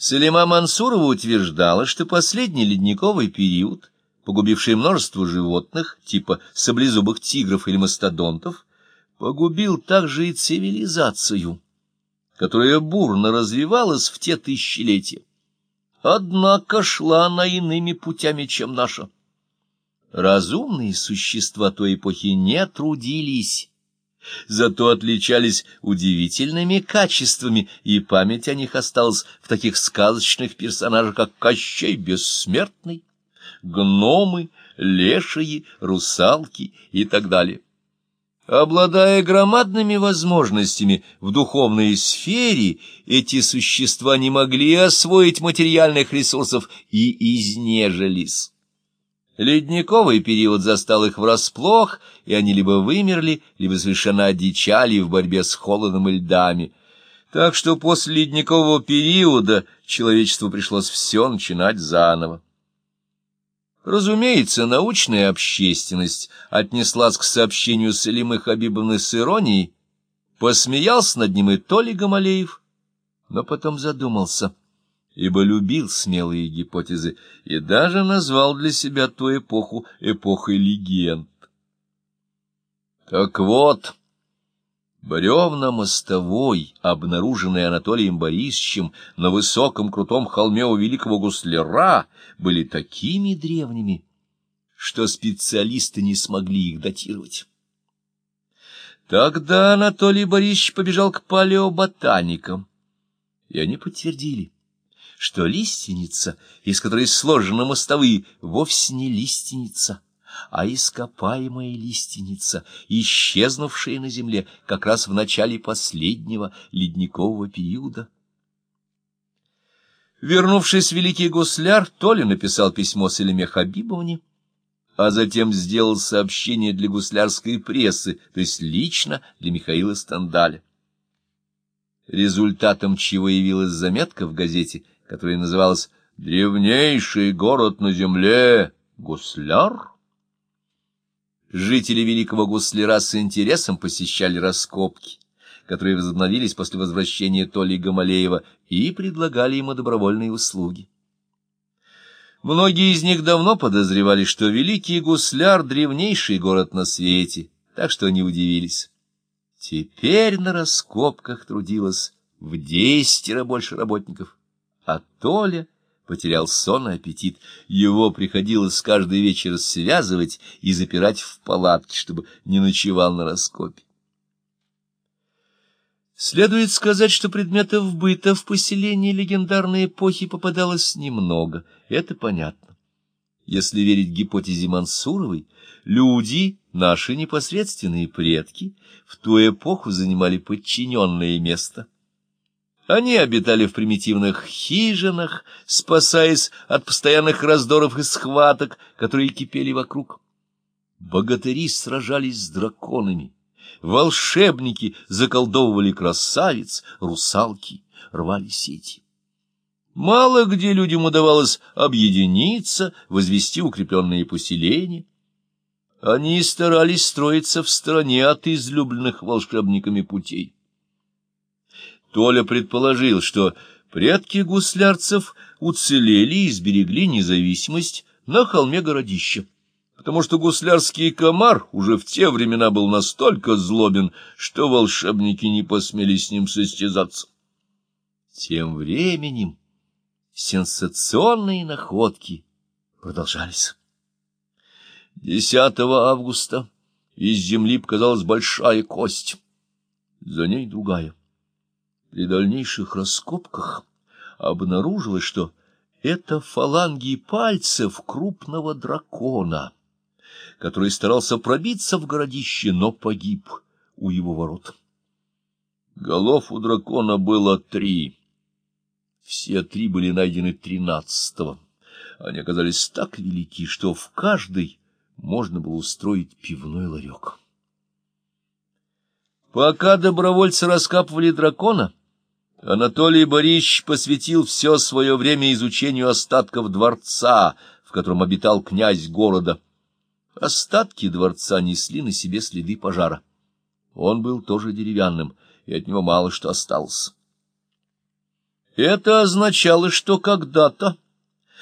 Салима Мансурова утверждала, что последний ледниковый период, погубивший множество животных, типа саблезубых тигров или мастодонтов, погубил также и цивилизацию, которая бурно развивалась в те тысячелетия. Однако шла она иными путями, чем наша. Разумные существа той эпохи не трудились, зато отличались удивительными качествами, и память о них осталась в таких сказочных персонажах, как Кощей Бессмертный, гномы, лешие, русалки и так далее. Обладая громадными возможностями в духовной сфере, эти существа не могли освоить материальных ресурсов и изнежились. Ледниковый период застал их врасплох, и они либо вымерли, либо совершенно одичали в борьбе с холодом и льдами. Так что после ледникового периода человечеству пришлось все начинать заново. Разумеется, научная общественность отнеслась к сообщению Салимы Хабибовны с иронией, посмеялся над ним и Толи Гамалеев, но потом задумался, ибо любил смелые гипотезы и даже назвал для себя ту эпоху эпохой легенд. Так вот... Бревна мостовой, обнаруженные Анатолием Борисовичем на высоком крутом холме у великого гусляра, были такими древними, что специалисты не смогли их датировать. Тогда Анатолий Борисович побежал к палеоботаникам, и они подтвердили, что лиственница, из которой сложены мостовые, вовсе не лиственница, а ископаемая лиственница, исчезнувшая на земле как раз в начале последнего ледникового периода. Вернувшись Великий Гусляр, Толя написал письмо Селиме Хабибовне, а затем сделал сообщение для гуслярской прессы, то есть лично для Михаила Стандаля. Результатом чего явилась заметка в газете, которая называлась «Древнейший город на земле Гусляр». Жители Великого Гусляра с интересом посещали раскопки, которые возобновились после возвращения Толи Гамалеева, и предлагали ему добровольные услуги. Многие из них давно подозревали, что Великий Гусляр — древнейший город на свете, так что они удивились. Теперь на раскопках трудилось в десятеро больше работников, а Толя — потерял сон и аппетит. Его приходилось каждый вечер связывать и запирать в палатке, чтобы не ночевал на раскопе. Следует сказать, что предметов быта в поселении легендарной эпохи попадалось немного. Это понятно. Если верить гипотезе Мансуровой, люди, наши непосредственные предки, в ту эпоху занимали подчиненное место — они обитали в примитивных хижинах, спасаясь от постоянных раздоров и схваток, которые кипели вокруг. Богатыри сражались с драконами, волшебники заколдовывали красавиц, русалки рвали сети. Мало где людям удавалось объединиться, возвести укрепленные поселения. Они старались строиться в стороне от излюбленных волшебниками путей. Толя предположил, что предки гуслярцев уцелели и сберегли независимость на холме городища, потому что гуслярский комар уже в те времена был настолько злобен, что волшебники не посмели с ним состязаться. Тем временем сенсационные находки продолжались. 10 августа из земли показалась большая кость, за ней другая. При дальнейших раскопках обнаружилось, что это фаланги пальцев крупного дракона, который старался пробиться в городище, но погиб у его ворот. Голов у дракона было три. Все три были найдены тринадцатого. Они оказались так велики, что в каждой можно было устроить пивной ларек. Пока добровольцы раскапывали дракона, Анатолий Борисович посвятил все свое время изучению остатков дворца, в котором обитал князь города. Остатки дворца несли на себе следы пожара. Он был тоже деревянным, и от него мало что осталось. Это означало, что когда-то